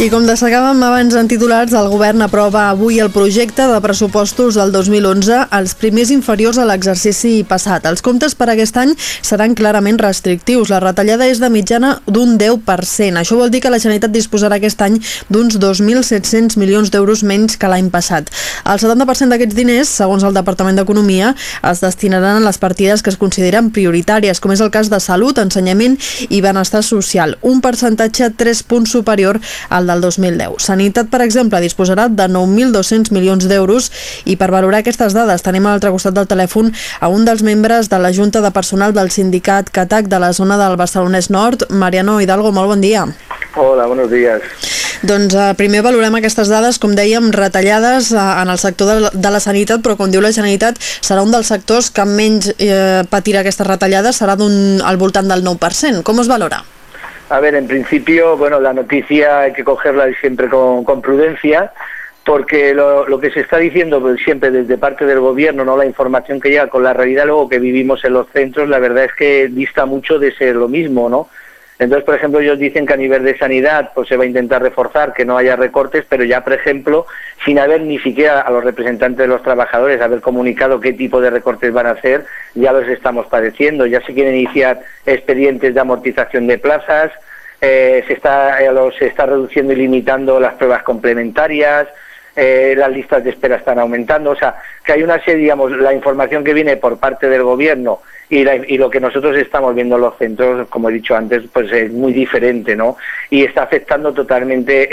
I com destacàvem abans en titulars, el govern aprova avui el projecte de pressupostos del 2011, els primers inferiors a l'exercici passat. Els comptes per aquest any seran clarament restrictius. La retallada és de mitjana d'un 10%. Això vol dir que la Generalitat disposarà aquest any d'uns 2.700 milions d'euros menys que l'any passat. El 70% d'aquests diners, segons el Departament d'Economia, es destinaran a les partides que es consideren prioritàries, com és el cas de salut, ensenyament i benestar social. Un percentatge 3 punts superior al del 2010. Sanitat, per exemple, disposarà de 9.200 milions d'euros i per valorar aquestes dades tenim a l'altre costat del telèfon a un dels membres de la Junta de Personal del sindicat CATAC de la zona del Barcelonès Nord, Mariano Hidalgo, molt bon dia. Hola, buenos días. Doncs eh, primer valorem aquestes dades, com dèiem, retallades eh, en el sector de, de la sanitat, però com diu la Generalitat, serà un dels sectors que menys eh, patirà aquestes retallades, serà al voltant del 9%. Com es valora? A ver, en principio, bueno, la noticia hay que cogerla siempre con, prudencia, porque lo, lo, que se está diciendo pues, siempre desde parte del gobierno, no la información que llega con la realidad luego que vivimos en los centros, la verdad es que dista mucho de ser lo mismo, ¿no? Entonces, por ejemplo, ellos dicen que a nivel de sanidad pues se va a intentar reforzar, que no haya recortes, pero ya, por ejemplo, sin haber ni siquiera a los representantes de los trabajadores haber comunicado qué tipo de recortes van a hacer, ya los estamos padeciendo. Ya se quieren iniciar expedientes de amortización de plazas, eh, se, está, eh, se está reduciendo y limitando las pruebas complementarias, eh, las listas de espera están aumentando, o sea, que hay una serie, digamos, la información que viene por parte del gobierno y, lo que nosotros estamos viendo en los centros, como he dicho antes, pues es muy diferente, ¿no? Y está afectando totalmente,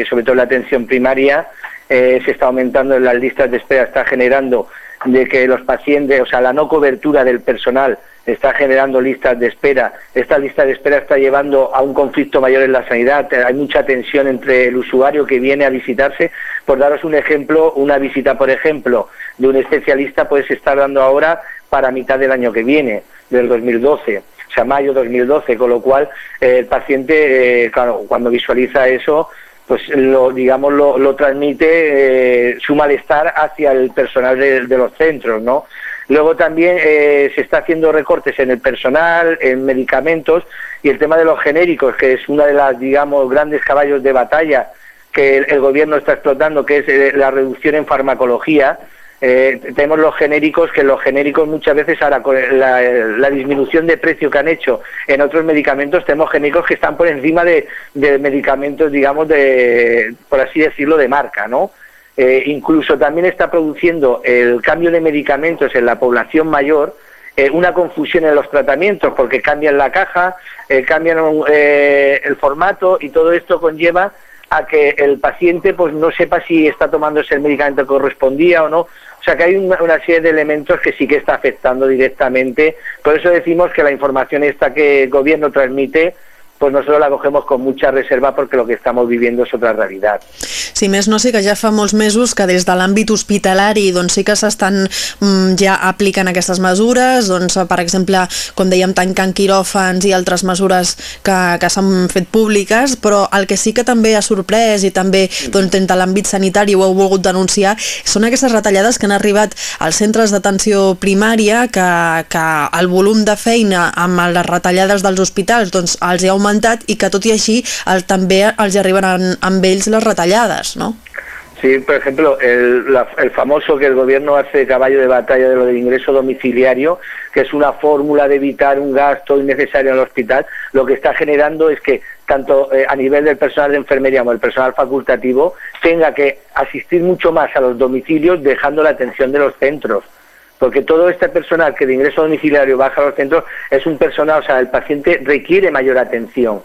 eh, sobre todo la atención primaria, eh, se está aumentando en las listas de espera, está generando de que los pacientes, o sea, la no cobertura del personal está generando listas de espera. Esta lista de espera está llevando a un conflicto mayor en la sanidad. Hay mucha tensión entre el usuario que viene a visitarse. Por daros un ejemplo, una visita, por ejemplo, de un especialista puede estar dando ahora para mitad del año que viene, del 2012 o sea, mayo 2012, con lo cual eh, el paciente, eh, claro, cuando visualiza eso, pues lo digamos lo, transmite eh, su malestar hacia el personal de, los centros no luego también se está haciendo recortes en el personal en medicamentos y el tema de los genéricos que es una de las digamos grandes caballos de batalla que el gobierno está explotando que es la reducción en farmacología eh, tenemos los genéricos, que los genéricos muchas veces ahora con la, disminución de precio que han hecho en otros medicamentos, tenemos genéricos que están por encima de, medicamentos, digamos, de, por así decirlo, de marca, ¿no? Eh, incluso también está produciendo el cambio de medicamentos en la población mayor, eh, una confusión en los tratamientos porque cambian la caja, cambian el formato y todo esto conlleva a que el paciente pues no sepa si está tomando ese medicamento que correspondía o no. O sea que hay una, serie de elementos que sí que está afectando directamente. Por eso decimos que la información esta que el gobierno transmite pues nosotros la cogemos con mucha reserva porque lo que estamos viviendo és otra realitat. Sí, més no sé que ja fa molts mesos que des de l'àmbit hospitalari doncs sí que s'estan mm, ja aplicant aquestes mesures, doncs per exemple, com dèiem, tancant quiròfans i altres mesures que, que s'han fet públiques, però el que sí que també ha sorprès i també doncs, de l'àmbit sanitari ho heu volgut denunciar són aquestes retallades que han arribat als centres d'atenció primària que, que el volum de feina amb les retallades dels hospitals doncs, els ha augmentat i que tot i així el, també els arriben amb ells les no? Sí, por ejemplo, el, la, el, famoso que el gobierno hace caballo de batalla de lo del ingreso domiciliario, que es una fórmula de evitar un gasto innecesario en el hospital, lo que está generando es que tanto eh, a nivel del personal de enfermería como el personal facultativo tenga que asistir mucho más a los domicilios dejando la atención de los centros porque todo este personal que de ingreso domiciliario baja a los centros es un personal, o sea, el paciente requiere mayor atención.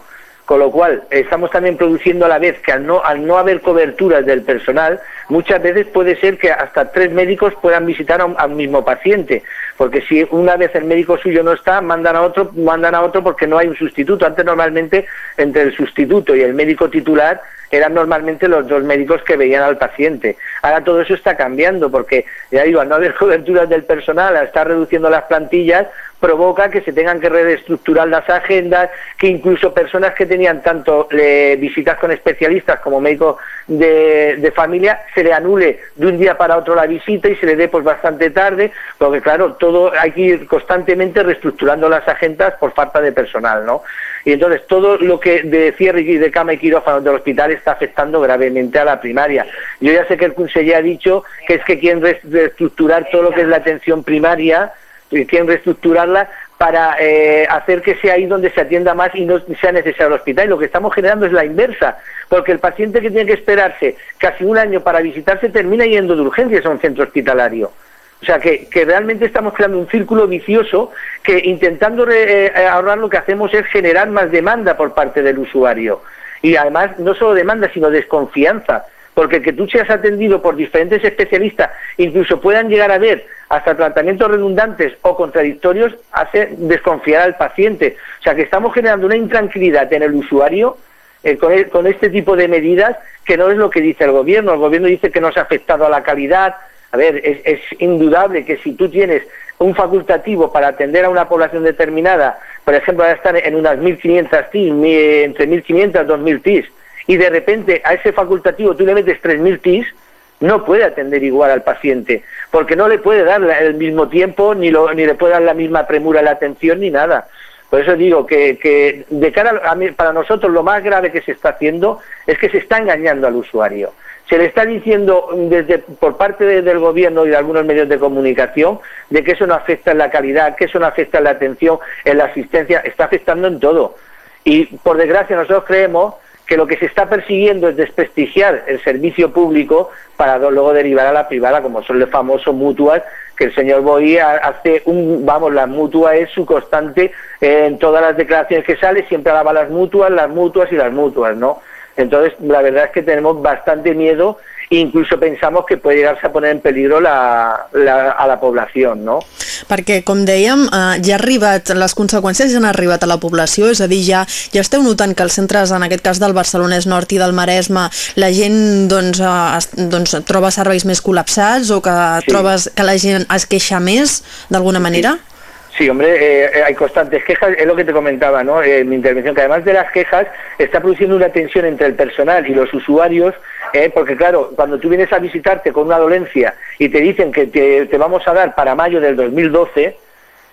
Con lo cual, estamos también produciendo a la vez que al no, al no haber coberturas del personal, muchas veces puede ser que hasta tres médicos puedan visitar a un, mismo paciente, porque si una vez el médico suyo no está, mandan a otro, mandan a otro porque no hay un sustituto. Antes normalmente entre el sustituto y el médico titular eran normalmente los dos médicos que veían al paciente. Ahora todo eso está cambiando porque, ya digo, al no haber coberturas del personal, al estar reduciendo las plantillas, provoca que se tengan que reestructurar las agendas, que incluso personas que tenían tanto eh, visitas con especialistas como médicos de, familia, se le anule de un día para otro la visita y se le dé pues bastante tarde, porque claro, todo hay que ir constantemente reestructurando las agendas por falta de personal, ¿no? Y entonces todo lo que de cierre y de cama y quirófano del hospital está afectando gravemente a la primaria. Yo ya sé que el conseller ha dicho que es que quieren reestructurar todo lo que es la atención primaria, quieren reestructurarla para eh, hacer que sea ahí donde se atienda más y no sea necesario el hospital. Y lo que estamos generando es la inversa, porque el paciente que tiene que esperarse casi un año para visitarse termina yendo de urgencias a un centro hospitalario. O sea, que, realmente estamos creando un círculo vicioso que intentando eh, ahorrar lo que hacemos es generar más demanda por parte del usuario. Y además, no solo demanda, sino desconfianza. Porque que tú seas atendido por diferentes especialistas, incluso puedan llegar a ver hasta tratamientos redundantes o contradictorios hace desconfiar al paciente. O sea que estamos generando una intranquilidad en el usuario eh, e, con, este tipo de medidas que no es lo que dice el gobierno. El gobierno dice que no se ha afectado a la calidad. A ver, es, indudable que si tú tienes un facultativo para atender a una población determinada, por ejemplo, a estar en unas 1.500 TIS, entre 1.500 y 2.000 TIS, y de repente a ese facultativo tú le metes 3.000 TIS, no puede atender igual al paciente, porque no le puede dar el mismo tiempo, ni, ni le puede dar la misma premura la atención, ni nada. Por eso digo que, de cara a para nosotros lo más grave que se está haciendo es que se está engañando al usuario. Se le está diciendo desde por parte del gobierno y de algunos medios de comunicación de que eso no afecta en la calidad, que eso no afecta en la atención, en la asistencia, está afectando en todo. Y por desgracia nosotros creemos que lo que se está persiguiendo es desprestigiar el servicio público para luego derivar a la privada, como son los famosos mutuas, que el señor Boy hace un, vamos, la mutua es su constante en todas las declaraciones que sale, siempre alaba las mutuas, las mutuas y las mutuas, ¿no? Entonces, la verdad es que tenemos bastante miedo incluso pensamos que puede llegarse a poner en peligro la, la, a la població, no? Perquè, com dèiem, eh, ja ha arribat, les conseqüències ja han arribat a la població, és a dir, ja, ja esteu notant que els centres, en aquest cas del Barcelonès Nord i del Maresme, la gent doncs, eh, es, doncs, troba serveis més col·lapsats o que sí. trobes que la gent es queixa més, d'alguna manera? Sí. Sí, hombre, eh, eh, hay constantes quejas, es lo que te comentaba, ¿no? En mi intervención, que además de las quejas está produciendo una tensión entre el personal y los usuarios, eh, porque claro, cuando tú vienes a visitarte con una dolencia y te dicen que te, vamos a dar para mayo del 2012,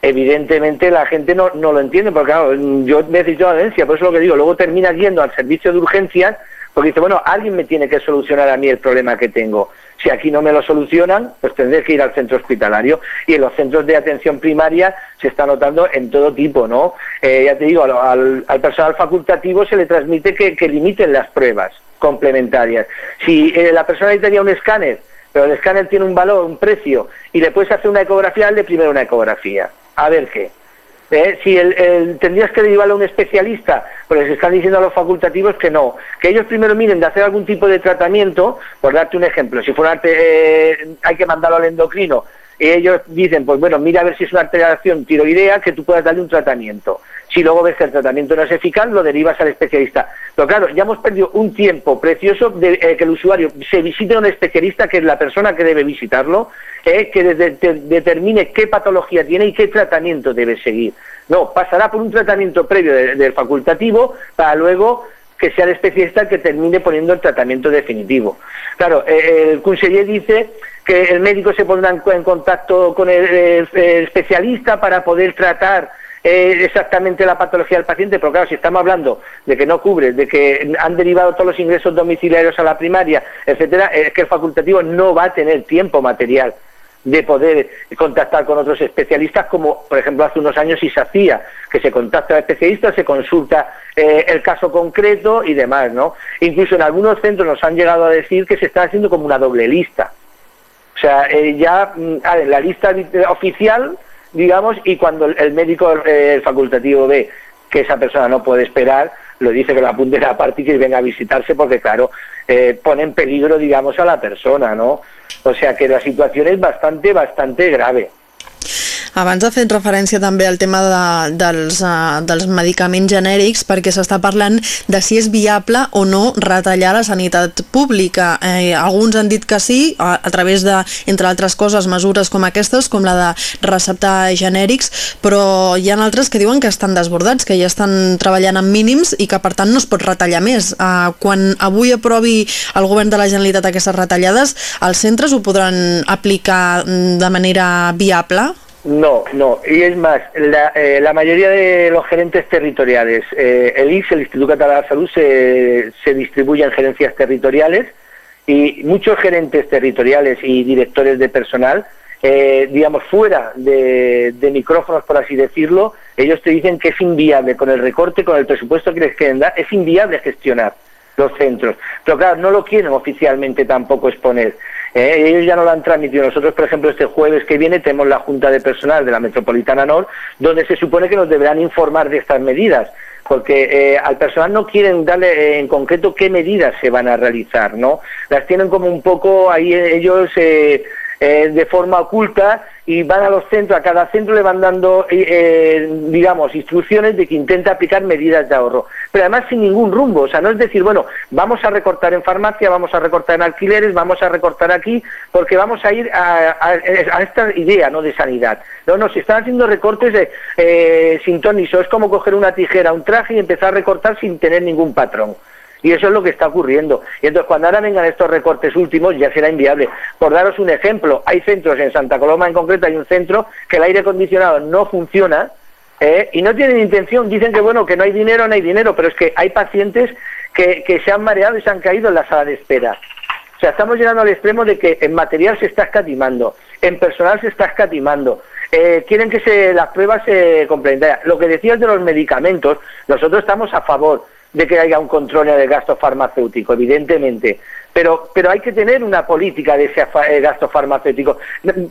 evidentemente la gente no, no lo entiende, porque claro, yo necesito la dolencia, por eso es lo que digo, luego terminas yendo al servicio de urgencias porque dice, bueno, alguien me tiene que solucionar a mí el problema que tengo. Si aquí no me lo solucionan, pues tendré que ir al centro hospitalario. Y en los centros de atención primaria se está notando en todo tipo, ¿no? Eh, ya te digo, al, personal facultativo se le transmite que, limiten las pruebas complementarias. Si eh, la persona necesitaría un escáner, pero el escáner tiene un valor, un precio, y le puedes hacer una ecografía, hazle primero una ecografía. A ver qué. ¿Eh? Si el, tendrías que derivarlo a un especialista, pues les están diciendo a los facultativos que no, que ellos primero miren de hacer algún tipo de tratamiento, por darte un ejemplo, si fuera eh, hay que mandarlo al endocrino, y ellos dicen, pues bueno, mira a ver si es una alteración tiroidea que tú puedas darle un tratamiento. Si luego ves que el tratamiento no es eficaz, lo derivas al especialista. Pero claro, ya hemos perdido un tiempo precioso de eh, que el usuario se visite a un especialista, que es la persona que debe visitarlo, eh, que determine qué patología tiene y qué tratamiento debe seguir. No, pasará por un tratamiento previo del facultativo para luego que sea el especialista el que termine poniendo el tratamiento definitivo. Claro, eh, el conseller dice que el médico se pondrá en contacto con el especialista para poder tratar eh, exactamente la patología del paciente, pero claro, si estamos hablando de que no cubre, de que han derivado todos los ingresos domiciliarios a la primaria, etcétera, es que el facultativo no va a tener tiempo material de poder contactar con otros especialistas, como por ejemplo hace unos años sí se hacía, que se contacta al especialista, se consulta eh, el caso concreto y demás, ¿no? Incluso en algunos centros nos han llegado a decir que se está haciendo como una doble lista. O sea, eh, ya mm, la lista oficial digamos, y cuando el médico el facultativo ve que esa persona no puede esperar, lo dice que lo apunte a parte y venga a visitarse porque, claro, eh, pone en peligro, digamos, a la persona, ¿no? O sea que la situación es bastante, bastante grave. Abans ha fet referència també al tema de, dels, uh, dels medicaments genèrics perquè s'està parlant de si és viable o no retallar la sanitat pública. Eh, alguns han dit que sí, a, a través de, entre altres coses, mesures com aquestes, com la de receptar genèrics, però hi ha altres que diuen que estan desbordats, que ja estan treballant amb mínims i que per tant no es pot retallar més. Uh, quan avui aprovi el govern de la Generalitat aquestes retallades, els centres ho podran aplicar de manera viable? No, no. Y es más, la, eh, la mayoría de los gerentes territoriales, eh, el ICS, el Instituto Catalán de Salud, se, se distribuye en gerencias territoriales y muchos gerentes territoriales y directores de personal, eh, digamos, fuera de, de, micrófonos, por así decirlo, ellos te dicen que es inviable con el recorte, con el presupuesto que les quieren dar, es inviable gestionar los centros. Pero claro, no lo quieren oficialmente tampoco exponer. Eh, ellos ya no lo han transmitido. Nosotros, por ejemplo, este jueves que viene tenemos la Junta de Personal de la Metropolitana Nord, donde se supone que nos deberán informar de estas medidas porque eh, al personal no quieren darle eh, en concreto qué medidas se van a realizar, ¿no? Las tienen como un poco ahí ellos eh, de forma oculta y van a los centros, a cada centro le van dando, eh, eh, digamos, instrucciones de que intenta aplicar medidas de ahorro, pero además sin ningún rumbo, o sea, no es decir, bueno, vamos a recortar en farmacia, vamos a recortar en alquileres, vamos a recortar aquí, porque vamos a ir a, a, esta idea, ¿no?, de sanidad. No, no, si están haciendo recortes de, eh, es como coger una tijera, un traje y empezar a recortar sin tener ningún patrón. Y eso es lo que está ocurriendo. Y entonces, cuando ahora vengan estos recortes últimos, ya será inviable. Por daros un ejemplo, hay centros, en Santa Coloma en concreto, hay un centro que el aire acondicionado no funciona eh, y no tienen intención. Dicen que, bueno, que no hay dinero, no hay dinero, pero es que hay pacientes que, se han mareado y se han caído en la sala de espera. O sea, estamos llegando al extremo de que en material se está escatimando, en personal se está escatimando. Eh, quieren que se, las pruebas se complementen. Lo que decías de los medicamentos, nosotros estamos a favor de que haya un control del gasto farmacéutico, evidentemente, pero, pero hay que tener una política de ese eh, gasto farmacéutico.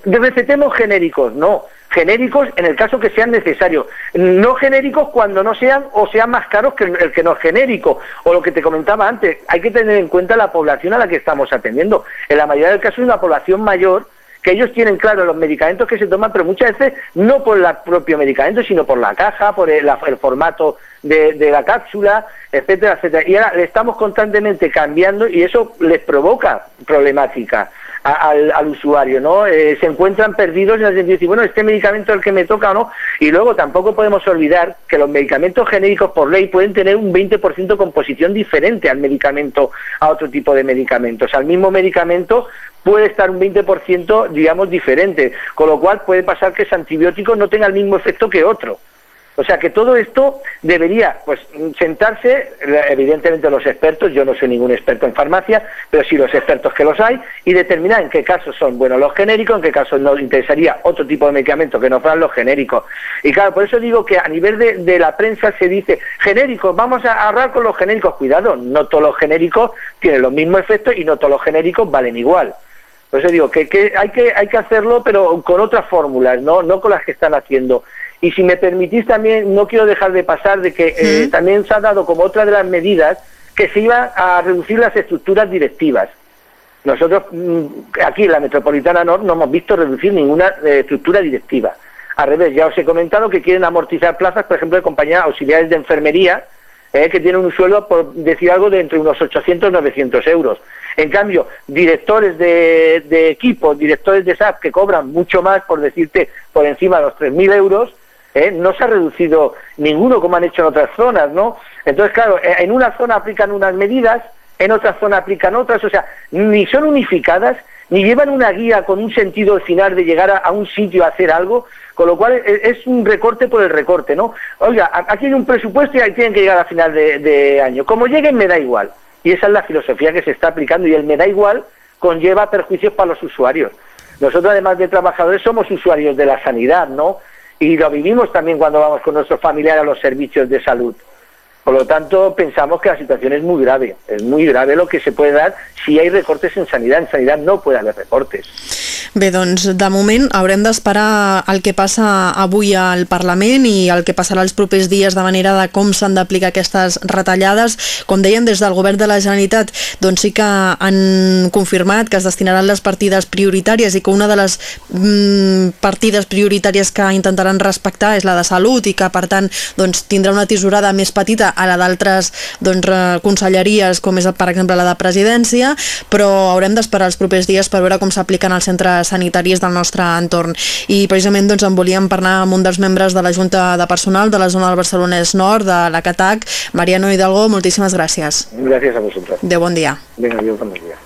Recetemos genéricos, no, genéricos en el caso que sean necesarios, no genéricos cuando no sean o sean más caros que el que no es genérico, o lo que te comentaba antes, hay que tener en cuenta la población a la que estamos atendiendo. En la mayoría del caso es una población mayor que ellos tienen claro los medicamentos que se toman, pero muchas veces no por el propio medicamento, sino por la caja, por el, formato de, la cápsula, etcétera, etcétera. Y ahora le estamos constantemente cambiando y eso les provoca problemática al, usuario, ¿no? Eh, se encuentran perdidos en el sentido de decir, bueno, este medicamento es el que me toca o no. Y luego tampoco podemos olvidar que los medicamentos genéricos por ley pueden tener un 20% de composición diferente al medicamento, a otro tipo de medicamentos. Al mismo medicamento puede estar un 20%, digamos, diferente, con lo cual puede pasar que ese antibiótico no tenga el mismo efecto que otro. O sea que todo esto debería pues sentarse, evidentemente los expertos, yo no soy ningún experto en farmacia, pero sí los expertos que los hay, y determinar en qué casos son buenos los genéricos, en qué casos nos interesaría otro tipo de medicamentos que no fueran los genéricos. Y claro, por eso digo que a nivel de, de la prensa se dice genéricos, vamos a ahorrar con los genéricos. Cuidado, no todos los genéricos tienen los mismos efectos y no todos los genéricos valen igual. Por eso digo que, que, hay que hay que hacerlo, pero con otras fórmulas, no no con las que están haciendo. Y si me permitís también, no quiero dejar de pasar de que eh, ¿Sí? también se ha dado como otra de las medidas que se iba a reducir las estructuras directivas. Nosotros mm, aquí en la Metropolitana Norte no hemos visto reducir ninguna eh, estructura directiva. Al revés, ya os he comentado que quieren amortizar plazas, por ejemplo, de compañías auxiliares de enfermería, que tienen un sueldo, por decir algo, de entre unos 800 y 900 euros. En cambio, directores de, de equipos, directores de SAP que cobran mucho más, por decirte, por encima de los 3.000 euros, ¿eh? no se ha reducido ninguno como han hecho en otras zonas, ¿no? Entonces, claro, en una zona aplican unas medidas, en otra zona aplican otras, o sea, ni son unificadas, ni llevan una guía con un sentido al final de llegar a, un sitio a hacer algo, con lo cual es, es, un recorte por el recorte, ¿no? Oiga, aquí hay un presupuesto y ahí tienen que llegar a final de, de año. Como lleguen, me da igual. Y esa es la filosofía que se está aplicando y el me da igual conlleva perjuicios para los usuarios. Nosotros, además de trabajadores, somos usuarios de la sanidad, ¿no? Y lo vivimos también cuando vamos con nuestros familiares a los servicios de salud. Por lo tanto, pensamos que la situación es muy grave. Es muy grave lo que se puede dar si hay recortes en sanidad. En sanidad no puede haber recortes. Bé, doncs de moment haurem d'esperar el que passa avui al Parlament i el que passarà els propers dies de manera de com s'han d'aplicar aquestes retallades. Com deien des del govern de la Generalitat, doncs sí que han confirmat que es destinaran les partides prioritàries i que una de les mm, partides prioritàries que intentaran respectar és la de salut i que per tant doncs, tindrà una tisorada més petita a la d'altres doncs, conselleries com és per exemple la de presidència, però haurem d'esperar els propers dies per veure com s'apliquen als centres sanitaris del nostre entorn. I precisament doncs, en volíem parlar amb un dels membres de la Junta de Personal de la zona del Barcelonès Nord, de la CATAC, Mariano Hidalgo, moltíssimes gràcies. Gràcies a vosaltres. De bon dia. Vinga, adiós, bon dia.